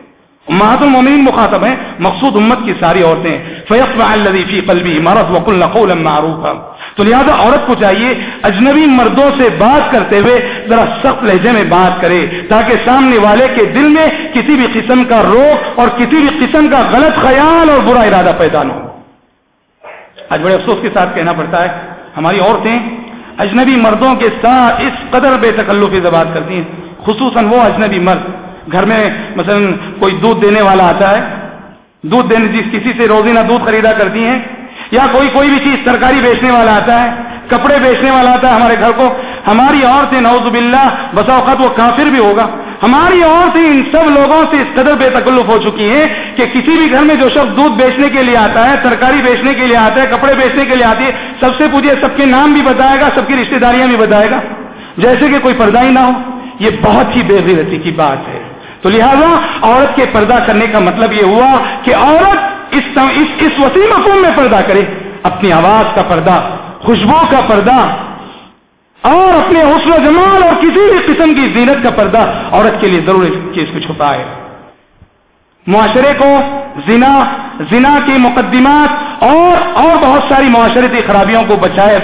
امہات المومنین مخاطب ہیں، مقصود امت کی ساری عورتیں۔ فیقب الذی فی قلبی مرض وقل قولا معروفا۔ تو لہذا عورت کو چاہیے اجنبی مردوں سے بات کرتے ہوئے ذرا سخت لہجے میں بات کرے، تاکہ سامنے والے کے دل میں کسی بھی قسم کا روک اور کسی بھی قسم کا غلط خیال اور برا ارادہ پیدا نہ ہو۔ آج بڑے افسوس کے ساتھ کہنا پڑتا ہے، ہماری عورتیں اجنبی مردوں کے ساتھ اس قدر بے تکلفی سے بات کرتی ہیں، خصوصاً وہ اجنبی مرد۔ گھر میں مثلا کوئی دودھ دینے والا آتا ہے، دودھ دینے جس کسی سے روزینہ دودھ خریدا کرتی ہیں یا کوئی کوئی بھی چیز ترکاری بیچنے والا آتا ہے، کپڑے بیچنے والا آتا ہے ہمارے گھر کو، ہماری عورتیں نوز باللہ بسا اوقات وہ کافر بھی ہوگا۔ ہماری عورتیں ان سب لوگوں سے اس قدر بے تکلف ہو چکی ہیں کہ کسی بھی گھر میں جو شخص دودھ بیچنے کے لیے آتا ہے، ترکاری بیچنے کے لیے آتا ہے، کپڑے بیچنے کے لیے آتی ہے، سب سے پوچھے سب کے نام بھی بتائے گا، سب کی رشتے داریاں بھی بتائے گا۔ جیسے کہ کوئی پردہ ہی نہ ہو، یہ بہت ہی بے غیرتی کی بات ہے۔ تو لہذا عورت کے پردہ کرنے کا مطلب یہ ہوا کہ عورت اس اس, اس وسیع مفہوم میں پردہ کرے۔ اپنی آواز کا پردہ خوشبو کا پردہ اور اپنے حسن و جمال اور کسی بھی قسم کی زینت کا پردہ عورت کے لیے ضرور کہ اس کو چھپائے۔ معاشرے کو زنا زنا کی مقدمات اور اور بہت ساری معاشرتی خرابیوں کو بچائے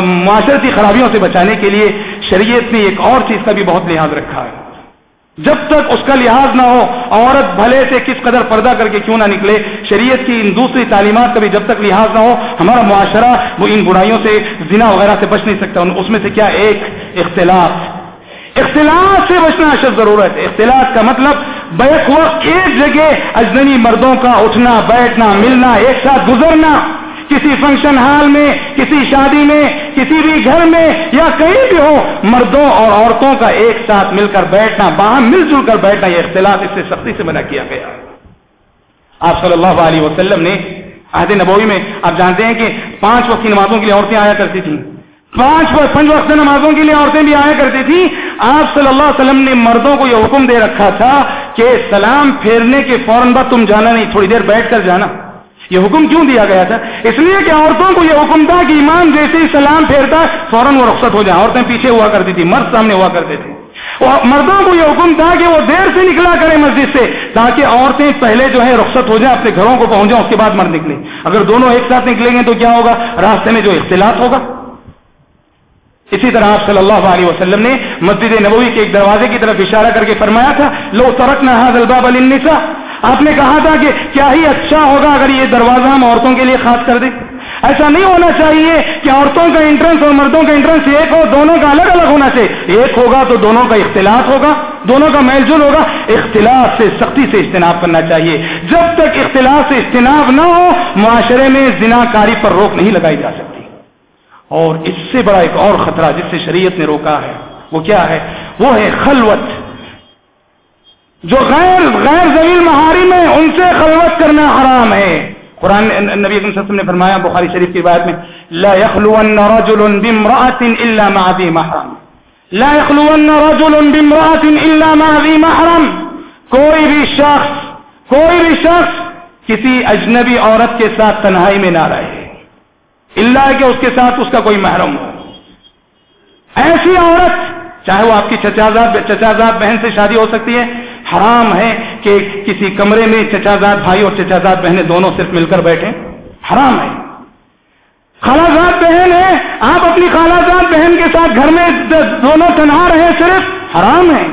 معاشرتی خرابیوں سے بچانے کے لیے شریعت نے ایک اور چیز کا بھی بہت لحاظ رکھا ہے۔ جب تک اس کا لحاظ نہ ہو، عورت بھلے سے کس قدر پردہ کر کے کیوں نہ نکلے؟ شریعت کی ان دوسری تعلیمات کا بھی جب تک لحاظ نہ ہو، ہمارا معاشرہ وہ ان برائیوں سے، زنا وغیرہ سے بچ نہیں سکتا، اس میں سے کیا ایک؟ اختلاف۔ اختلاف سے بچنا اشد ضرورت ہے۔ اختلاف کا مطلب بیک وقت ایک جگہ اجنبی مردوں کا اٹھنا، بیٹھنا، ملنا، ایک ساتھ گزرنا۔ کسی فنکشن ہال میں، کسی شادی میں، کسی بھی گھر میں یا کہیں بھی ہو، مردوں اور عورتوں کا ایک ساتھ مل کر بیٹھنا باہر مل جل کر بیٹھنا، یہ اختلاف اس سے سختی سے منع کیا گیا۔ آپ صلی اللہ علیہ وسلم نے عہد نبوی میں، آپ جانتے ہیں کہ پانچ وقت کی نمازوں کے لیے عورتیں آیا کرتی تھیں۔ پانچ پنج وقت نمازوں کے لیے عورتیں بھی آیا کرتی تھیں۔ آپ صلی اللہ علیہ وسلم نے مردوں کو یہ حکم دے رکھا تھا کہ سلام پھیرنے کے فوراً بعد تم جانا نہیں، تھوڑی دیر بیٹھ کر جانا۔ یہ حکم کیوں دیا گیا تھا؟ اس لیے کہ عورتوں کو یہ حکم تھا کہ ایمان جیسے ہی سلام پھیرتا، فوراً وہ رخصت ہو جائے۔ عورتیں پیچھے ہوا کرتی تھی مرد سامنے ہوا کرتے تھے۔ مردوں کو یہ حکم تھا کہ وہ دیر سے نکلا کرے مسجد سے، تاکہ عورتیں پہلے جو ہے رخصت ہو جائیں، اپنے گھروں کو پہنچ جائیں اس کے بعد مرد نکلیں۔ اگر دونوں ایک ساتھ نکلیں گے تو کیا ہوگا؟ راستے میں جو اختلاط ہوگا۔ اسی طرح آپ صلی اللہ علیہ وسلم نے مسجد نبوی کے ایک دروازے کی طرف اشارہ کر کے فرمایا تھا، لو ترک نہ الباب النساء آپ نے کہا تھا کہ کیا ہی اچھا ہوگا اگر یہ دروازہ ہم عورتوں کے لیے خاص کر دیں؟ ایسا نہیں ہونا چاہیے کہ عورتوں کا انٹرنس اور مردوں کا انٹرنس ایک ہو، دونوں کا الگ الگ ہونا چاہیے۔ ایک ہوگا تو دونوں کا اختلاف ہوگا، دونوں کا میل جل ہوگا۔ اختلاف سے سختی سے اجتناب کرنا چاہیے۔ جب تک اختلاف سے اجتناب نہ ہو، معاشرے میں زنا کاری پر روک نہیں لگائی جا سکتی۔ اور اس سے بڑا ایک اور خطرہ جس سے شریعت نے روکا ہے، وہ کیا ہے؟ وہ ہے خلوت۔ جو غیر غیر زمین مہاری میں ان سے خلوت کرنا حرام ہے۔ قرآن نبی صلی اللہ علیہ وسلم نے فرمایا، بخاری شریف کی بات میں، لا يخلون رجل بامرأة الا مع ذي محرم۔ لا يخلون رجل بامرأة الا مع ذي محرم۔ کوئی بھی شخص، کوئی بھی شخص کسی اجنبی عورت کے ساتھ تنہائی میں نہ رہے۔ اللہ کہ اس کے ساتھ اس کا کوئی محرم ہو۔ ایسی عورت، چاہے وہ آپ کی چچازاد چچازاد بہن سے شادی ہو سکتی ہے حرام ہے کہ کسی کمرے میں چچازاد بھائی اور چچازاد بہنیں دونوں صرف مل کر بیٹھیں؟ حرام ہے۔ خالہ زاد بہن ہے، آپ اپنی خالہ زاد بہن کے ساتھ گھر میں دونوں تنہا رہے صرف؟ حرام ہے۔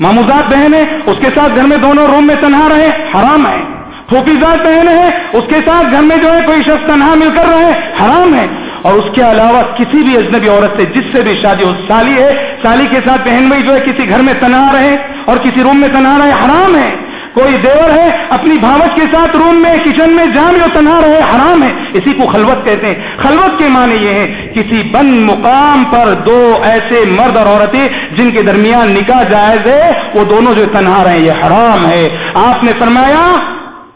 ماموزاد بہن ہے، اس کے ساتھ گھر میں دونوں روم میں تنہا رہے؟ حرام ہے۔ پھوپھی زاد بہن ہے، اس کے ساتھ گھر میں جو ہے کوئی شخص تنہا مل کر رہے؟ حرام ہے۔ اور اس کے علاوہ کسی بھی اجنبی عورت سے، جس سے بھی شادی ہو، سالی ہے، سالی کے ساتھ بہن بھائی جو ہے کسی گھر میں تنہا رہے اور کسی روم میں تنہا رہے، حرام ہے۔ کوئی دیور ہے، اپنی بھاوت کے ساتھ روم میں، کچن میں جام جو تنہا رہے، حرام ہے۔ اسی کو خلوت کہتے ہیں۔ خلوت کے معنی یہ ہے، کسی بند مقام پر دو ایسے مرد اور عورتیں جن کے درمیان نکاح جائز ہے، وہ دونوں جو تنہا رہے ہیں یہ حرام ہے۔ آپ نے فرمایا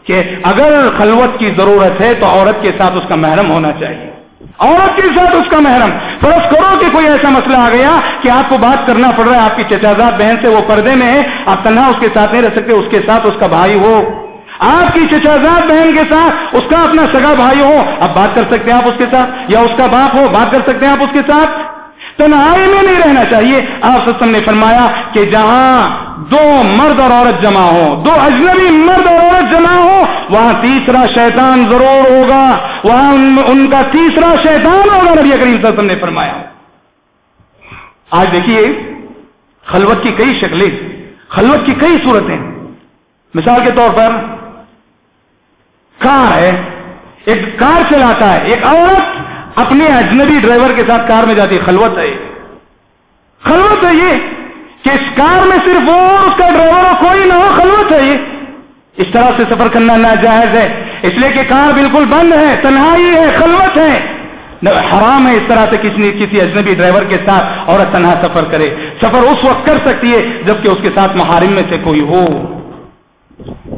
کہ اگر خلوت کی ضرورت ہے تو عورت کے ساتھ اس کا محرم ہونا چاہیے۔ عورت کے ساتھ اس کا محرم۔ فرض کرو کہ کوئی ایسا مسئلہ آ گیا کہ آپ کو بات کرنا پڑ رہا ہے، آپ کی چچازاد بہن سے وہ پردے میں ہے، آپ تنہا اس کے ساتھ نہیں رہ سکتے، اس کے ساتھ اس کا بھائی ہو۔ آپ کی چچازاد بہن کے ساتھ اس کا اپنا سگا بھائی ہو۔ آپ بات کر سکتے ہیں آپ اس کے ساتھ، یا اس کا باپ ہو، بات کر سکتے ہیں آپ اس کے ساتھ۔ تنہائی میں نہیں رہنا چاہیے۔ آپ سسم نے فرمایا کہ جہاں دو مرد اور عورت جمع ہو، دو اجنبی مرد اور عورت جمع ہو، وہاں تیسرا شیطان ضرور ہوگا۔ وہاں ان کا تیسرا شیطان ہوگا، نبی کریم صلی اللہ علیہ وسلم نے فرمایا۔ آج دیکھیے، خلوت کی کئی شکلیں، خلوت کی کئی صورتیں۔ مثال کے طور پر، کار ہے، ایک کار چلاتا ہے، ایک عورت اپنے اجنبی ڈرائیور کے ساتھ کار میں جاتی ہے، خلوت ہے۔ خلوت ہے یہ۔ کہ اس کار میں صرف وہ اس کا ڈرائیور ہو کوئی نہ ہو، خلوت ہے یہ۔ اس طرح سے سفر کرنا ناجائز ہے۔ اس لیے کہ کار بالکل بند ہے، تنہائی ہے، خلوت ہے۔ حرام ہے اس طرح سے کسی کسی اجنبی ڈرائیور کے ساتھ عورت تنہا سفر کرے۔ سفر اس وقت کر سکتی ہے جبکہ اس کے ساتھ محارم میں سے کوئی ہو۔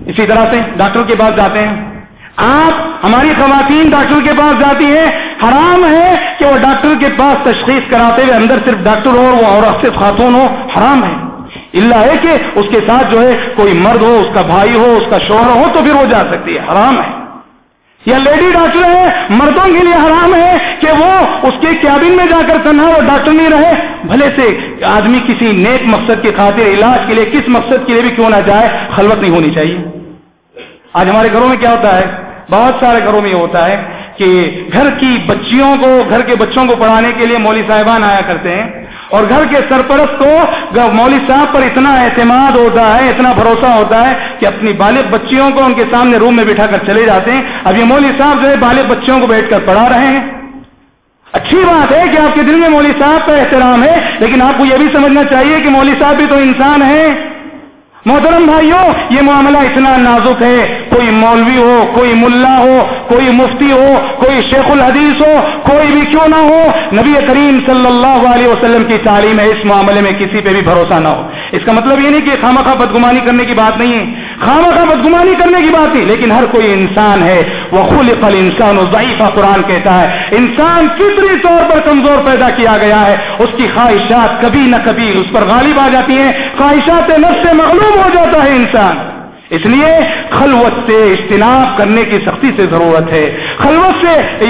اسی طرح سے ڈاکٹر کے پاس جاتے ہیں۔ آپ ہماری خواتین ڈاکٹر کے پاس جاتی ہیں، حرام ہے کہ وہ ڈاکٹر کے پاس تشخیص کراتے ہوئے اندر صرف ڈاکٹر ہو، وہ عورت صرف خاتون ہو، حرام ہے۔ اللہ ہے کہ اس کے ساتھ جو ہے کوئی مرد ہو، اس کا بھائی ہو، اس کا شوہر ہو تو پھر وہ جا سکتی ہے، حرام ہے۔ یا لیڈی ڈاکٹر ہے، مردوں کے لیے حرام ہے کہ وہ اس کے کیبن میں جا کر تنہا وہ ڈاکٹر نہیں رہے۔ بھلے سے آدمی کسی نیک مقصد کی خاطر، علاج کے لیے، کس مقصد کے لیے بھی کیوں نہ جائے، خلوت نہیں ہونی چاہیے۔ آج ہمارے گھروں میں کیا ہوتا ہے؟ بہت سارے گھروں میں یہ ہوتا ہے کہ گھر کی بچیوں کو، گھر کے بچوں کو پڑھانے کے لیے مولوی صاحبان آیا کرتے ہیں اور گھر کے سرپرست کو مولوی صاحب پر اتنا اعتماد ہوتا ہے، اتنا بھروسہ ہوتا ہے کہ اپنی بالغ بچیوں کو ان کے سامنے روم میں بٹھا کر چلے جاتے ہیں۔ اب یہ مولوی صاحب جو ہے بالغ بچیوں کو بیٹھ کر پڑھا رہے ہیں۔ اچھی بات ہے کہ آپ کے دل میں مولوی صاحب کا احترام ہے، لیکن آپ کو یہ بھی سمجھنا چاہیے کہ مولوی صاحب بھی تو انسان ہیں۔ محترم بھائیوں، یہ معاملہ اتنا نازک ہے۔ کوئی مولوی ہو، کوئی ملا ہو، کوئی مفتی ہو، کوئی شیخ الحدیث ہو، کوئی بھی کیوں نہ ہو، نبی کریم صلی اللہ علیہ وسلم کی تعلیم ہے، اس معاملے میں کسی پہ بھی بھروسہ نہ ہو۔ اس کا مطلب یہ نہیں کہ خامہ خواہ بدگمانی کرنے کی بات نہیں ہے۔ خامہ خواہ بدگمانی کرنے کی بات نہیں، لیکن ہر کوئی انسان ہے۔ وہ خلق انسان ضعیفہ قرآن کہتا ہے۔ انسان فطری طور پر کمزور پیدا کیا گیا ہے۔ اس کی خواہشات کبھی نہ کبھی اس پر غالب آ جاتی ہیں۔ خواہشات نفس سے مغلوب ہو جاتا ہے انسان۔ اس لیے خلوت سے اجتناب کرنے کی سختی سے ضرورت ہے۔ خلوت سے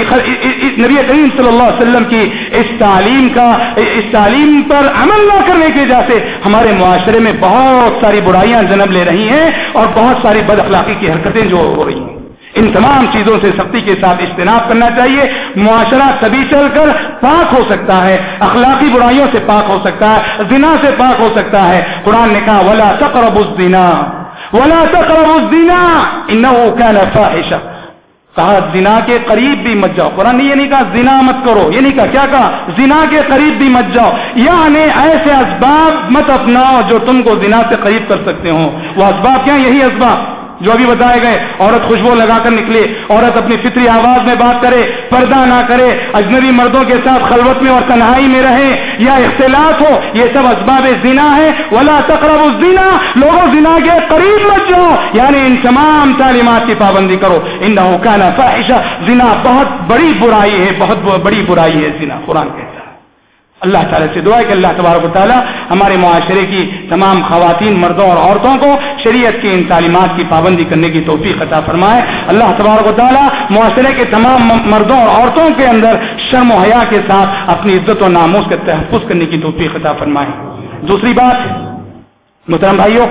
نبی کریم صلی اللہ علیہ وسلم کی اس تعلیم کا اس تعلیم پر عمل نہ کرنے کی وجہ سے ہمارے معاشرے میں بہت ساری برائیاں جنم لے رہی ہیں اور بہت ساری بد اخلاقی کی حرکتیں جو ہو رہی ہیں۔ ان تمام چیزوں سے سختی کے ساتھ اجتناب کرنا چاہیے۔ معاشرہ تبھی چل کر پاک ہو سکتا ہے۔ اخلاقی برائیوں سے پاک ہو سکتا ہے۔ زنا سے پاک ہو سکتا ہے۔ قرآن نے کہا، ولا تقرب الزنا۔ ولا تقرب الزنا انه كان فاحشا کہا، زنا کے قریب بھی مت جاؤ۔ قرآن نے یہ نہیں کہا، زنا مت کرو۔ یہ نہیں کہا، کیا کہا؟ زنا کے قریب بھی مت جاؤ۔ یعنی ایسے اسباب مت اپناؤ جو تم کو زنا سے قریب کر سکتے ہو وہ اسباب کیا یہی اسباب۔ جو ابھی بتائے گئے، عورت خوشبو لگا کر نکلے، عورت اپنی فطری آواز میں بات کرے، پردہ نہ کرے، اجنبی مردوں کے ساتھ خلوت میں اور تنہائی میں رہے یا اختلاف ہو، یہ سب اسباب زنا ہے ولا تقرب الزنا، لوگوں زنا کے قریب مت جاؤ۔ یعنی ان تمام تعلیمات کی پابندی کرو۔ ان کا نا فاحشہ زنا بہت بڑی برائی ہے، بہت بڑی برائی ہے زنا، قرآن کہتا ہے اللہ تعالیٰ سے دعا ہے کہ اللہ تبارک و تعالیٰ ہمارے معاشرے کی تمام خواتین مردوں اور عورتوں کو شریعت کی ان تعلیمات کی پابندی کرنے کی توفیق عطا فرمائے۔ اللہ تبارک و تعالیٰ معاشرے کے تمام مردوں اور عورتوں کے اندر شرم و حیا کے ساتھ اپنی عزت و ناموز کا تحفظ کرنے کی توفیق عطا فرمائے۔ دوسری بات، محترم بھائیوں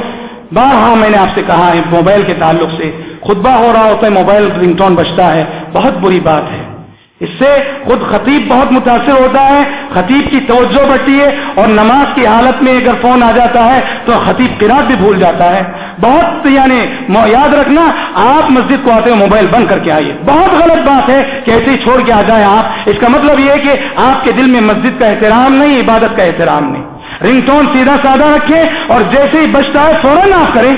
بارہا میں نے آپ سے کہا ہے، موبائل کے تعلق سے خطبہ ہو رہا ہوتا ہے، موبائل رنگ ٹون بچتا ہے، بہت بری بات ہے۔ اس سے خود خطیب بہت متاثر ہوتا ہے، خطیب کی توجہ بڑھتی ہے اور نماز کی حالت میں اگر فون آ جاتا ہے تو خطیب قرآن بھی بھول جاتا ہے۔ بہت یعنی یاد رکھنا، آپ مسجد کو آتے ہو موبائل بند کر کے آئیے۔ بہت غلط بات ہے کہ ایسے ہی چھوڑ کے آ جائیں آپ۔ اس کا مطلب یہ ہے کہ آپ کے دل میں مسجد کا احترام نہیں، عبادت کا احترام نہیں۔ رنگ ٹون سیدھا سادہ رکھیں اور جیسے ہی بچتا ہے فوراً آپ کریں۔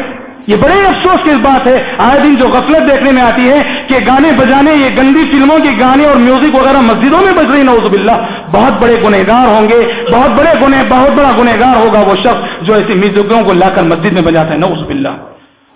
یہ بڑے افسوس کی بات ہے۔ آئے دن جو غفلت دیکھنے میں آتی ہے کہ گانے بجانے، یہ گندی فلموں کے گانے اور میوزک وغیرہ مسجدوں میں بج رہی نوزب اللہ بہت بڑے گنہگار ہوں گے، بہت بڑے گنہ، بہت بڑا گنہگار ہوگا وہ شخص جو ایسی میوزکوں کو لا کر مسجد میں بجاتا ہے نوزب اللہ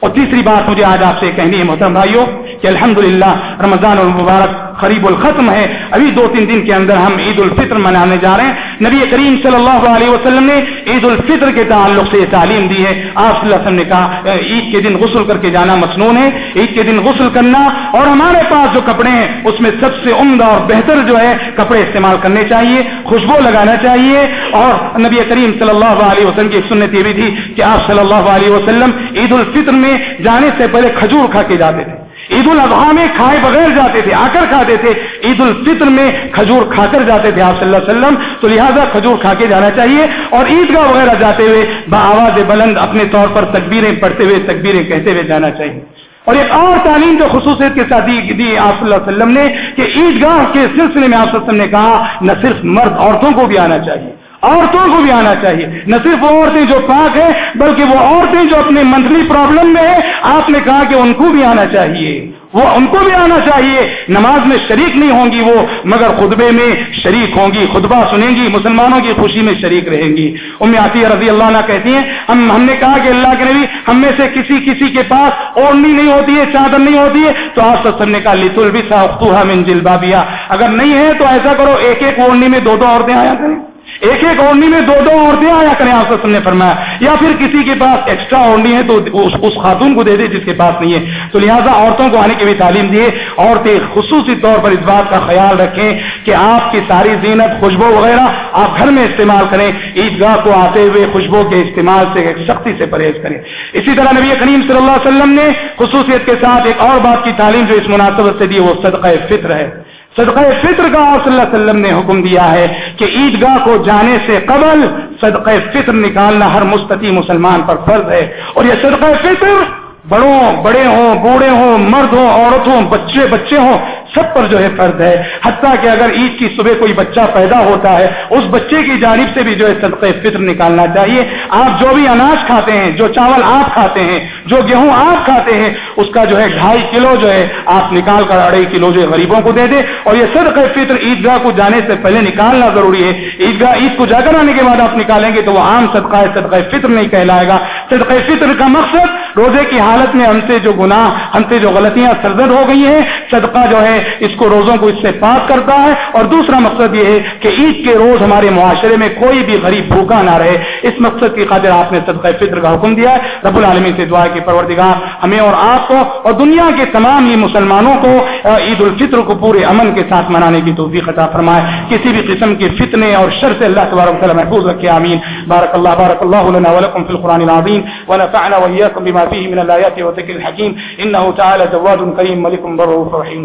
اور تیسری بات مجھے آج آپ سے کہنی ہے، محترم بھائیوں کہ الحمدللہ، رمضان المبارک قریب الختم ہے۔ ابھی دو تین دن کے اندر ہم عید الفطر منانے جا رہے ہیں۔ نبی کریم صلی اللہ علیہ وسلم نے عید الفطر کے تعلق سے یہ تعلیم دی ہے۔ آپ صلی اللہ علیہ وسلم نے کہا عید کے دن غسل کر کے جانا مصنون ہے۔ عید کے دن غسل کرنا اور ہمارے پاس جو کپڑے ہیں، اس میں سب سے عمدہ اور بہتر جو ہے، کپڑے استعمال کرنے چاہیے، خوشبو لگانا چاہیے۔ اور نبی کریم صلی اللہ علیہ وسلم کی سنت یہ بھی تھی کہ آپ صلی اللہ علیہ وسلم عید الفطر میں جانے سے پہلے کھجور کھا کے جاتے تھے۔ عید الاضحیٰ میں کھائے بغیر جاتے تھے، آ کر کھاتے تھے۔ عید الفطر میں کھجور کھا کر جاتے تھے آپ صلی اللہ علیہ وسلم۔ تو لہٰذا کھجور کھا کے جانا چاہیے اور عیدگاہ وغیرہ جاتے ہوئے بآواز بلند اپنے طور پر تکبیریں پڑھتے ہوئے، تکبیریں کہتے ہوئے جانا چاہیے۔ اور ایک اور تعلیم جو خصوصیت کے ساتھ دی آپ صلی اللہ علیہ وسلم نے کہ عیدگاہ کے سلسلے میں آپ وسلم نے کہا، نہ صرف مرد، عورتوں کو بھی آنا چاہیے۔ عورتوں کو بھی آنا چاہیے۔ نہ صرف وہ عورتیں جو پاک ہیں، بلکہ وہ عورتیں جو اپنے منتھلی پرابلم میں ہیں، آپ نے کہا کہ ان کو بھی آنا چاہیے۔ وہ ان کو بھی آنا چاہیے۔ نماز میں شریک نہیں ہوں گی وہ، مگر خطبے میں شریک ہوں گی، خطبہ سنیں گی، مسلمانوں کی خوشی میں شریک رہیں گی۔ ام رضی اللہ عنہ کہتی ہیں، ہم ہم نے کہا کہ اللہ کے نبی، ہم میں سے کسی کسی کے پاس اوڑنی نہیں ہوتی ہے، چادر نہیں ہوتی ہے۔ تو آپ سب نے کہا لت البسا من جلبابیا اگر نہیں ہے تو ایسا کرو، ایک ایک اوڑنی میں دو دو عورتیں آیا کریں۔ ایک ایک اوڑنی میں دو دو عورتیں آیا کریں آپ نے فرمایا یا پھر کسی کے پاس ایکسٹرا اوڑنی ہے تو اس, اس خاتون کو دے دے جس کے پاس نہیں ہے۔ تو لہٰذا عورتوں کو آنے کی بھی تعلیم دیے۔ عورتیں خصوصی طور پر اس بات کا خیال رکھیں کہ آپ کی ساری زینت خوشبو وغیرہ آپ گھر میں استعمال کریں۔ عیدگاہ کو آتے ہوئے خوشبو کے استعمال سے سختی سے پرہیز کریں۔ اسی طرح نبی کریم صلی اللہ علیہ وسلم نے خصوصیت کے ساتھ ایک اور بات کی تعلیم جو اس مناسبت سے دی وہ صدقہ فطر ہے۔ صدقہ فطر کا آپ صلی اللہ علیہ وسلم نے حکم دیا ہے کہ عیدگاہ کو جانے سے قبل صدقہ فطر نکالنا ہر مستطی مسلمان پر فرض ہے اور یہ صدقہ فطر بڑوں، بڑے ہوں، بوڑھے ہوں، مرد ہوں، عورت ہوں، بچے بچے ہوں سب پر جو ہے فرض ہے۔ حتیٰ کہ اگر عید کی صبح کوئی بچہ پیدا ہوتا ہے، اس بچے کی جانب سے بھی جو ہے صدقہ فطر نکالنا چاہیے۔ آپ جو بھی اناج کھاتے ہیں، جو چاول آپ کھاتے ہیں، جو گیہوں آپ کھاتے ہیں، اس کا جو ہے ڈھائی کلو جو ہے آپ نکال کر اڑائی کلو جو ہے غریبوں کو دے دیں اور یہ صدقہ فطر عیدگاہ کو جانے سے پہلے نکالنا ضروری ہے۔ عیدگاہ عید کو جا کر آنے کے بعد آپ نکالیں گے تو وہ عام صدقہ صدقہ فطر نہیں کہلائے گا۔ صدقہ فطر کا مقصد روزے کی حالت میں ہم سے جو گناہ، ہم سے جو غلطیاں سرزد ہو گئی ہیں، صدقہ جو ہے اس کو روزوں کو اس سے پاک کرتا ہے اور دوسرا مقصد یہ ہے کہ عید کے روز ہمارے معاشرے میں کوئی بھی غریب بھوکا نہ رہے۔ اس مقصد کی خاطر آپ نے صدقہ فطر کا حکم دیا ہے۔ رب العالمین سے دعا کی پروردگار، ہمیں اور آپ کو اور دنیا کے تمام ہی مسلمانوں کو عید الفطر کو پورے امن کے ساتھ منانے کی توفیق عطا فرمائے۔ کسی بھی قسم کے فتنے اور شر سے اللہ تبارک تعالی محفوظ رکھے۔ آمین۔ بارک اللہ بارک اللہ لنا ولکم فی القرآن العظیم۔ ونفعنا وإياكم بما فيه من الآيات وذكر الحكيم إنه تعالى جواد كريم ملك بر رحيم